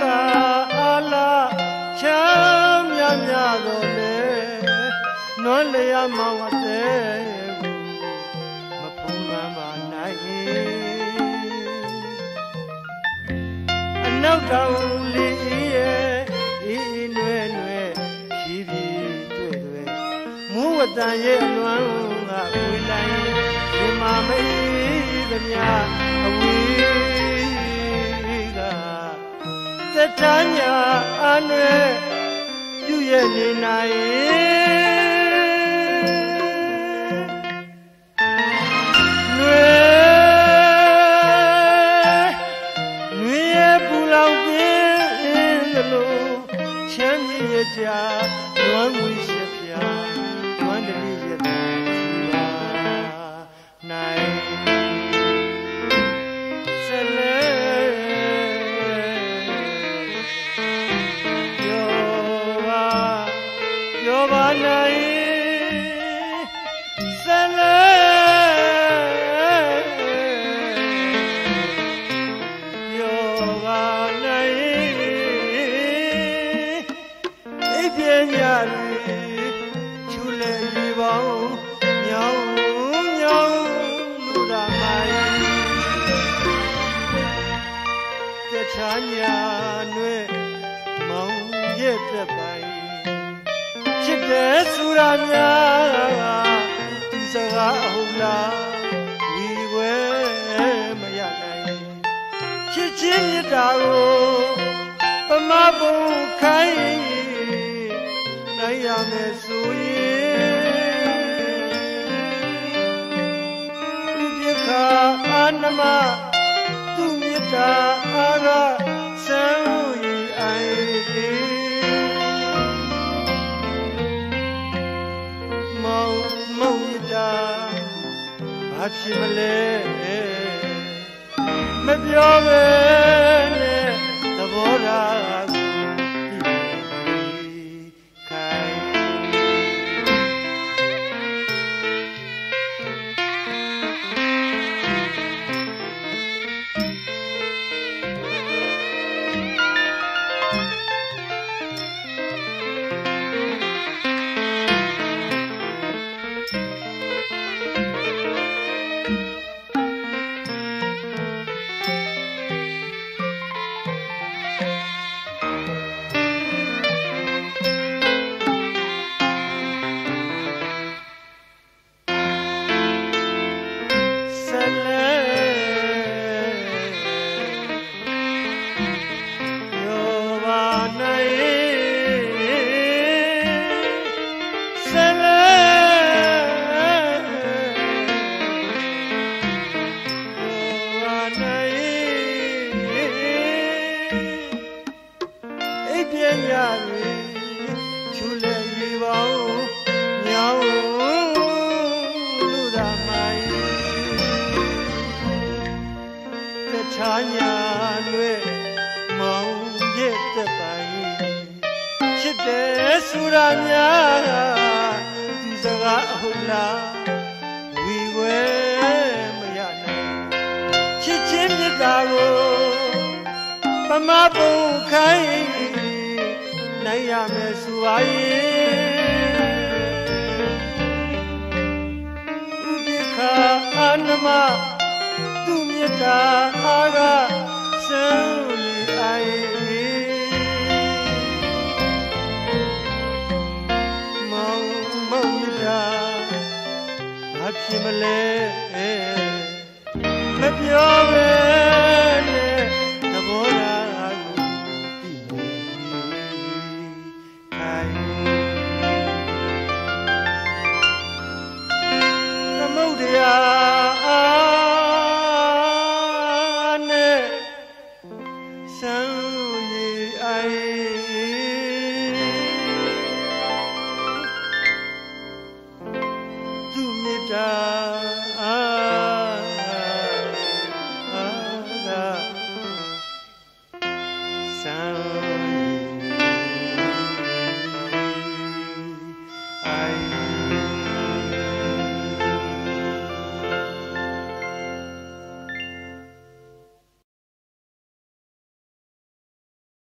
ကအလားချမ်းမြမြတော်လေနွမ်းလျာမောင်အတဲ့မဖုံးလွမ်းပါနိုင်အနောက်တောင်လေးရဲ့ဤဤနွဲ့နွဲ့ဖြည်းဖြည်းတွေ့တွေ့မူးဝတန်ရဲ့အလွမ်းကဝေးလိုက်ဒီမှာမေးသမျှ သတ္တညာအနွယ်ပြုရဲ့နေနိုင်နွယ်နွေရဲ့ပူလောင်ပြင်းသလိုချမ်းမြေ့ရကြလွမ်းငွေရှိပြလွမ်းတလေးရတဲ့ ချူလေရီပေါင်းညောင်းညောင်းလူရမိုင်းတချာညာနွဲ့မောင်ရဲ့တဲ့ပိုင်ချစ်တဲ့ ဆူရများဒီစကားအဟုတ်လားဝီဝဲမရနိုင်ချစ်ချင်းမြတ်တာကိုပမဘုံခိုင်းနိုင်ရမယ်ဆိုရင်ဥပ္ပခာအာနမသူမြတ်တာအာရဆံရီအိုင် ဖြစ်မလဲမပြောပဲ ချစ်တယ်ဆူရများဒီစကားအဟုတ်လားဝီဝဲမရနိုင်ချစ်ချင်းမြတ်တာကိုပမဘုံခိုင်းနိုင်ရမယ်ဆိုပါရဲ့ ဘာ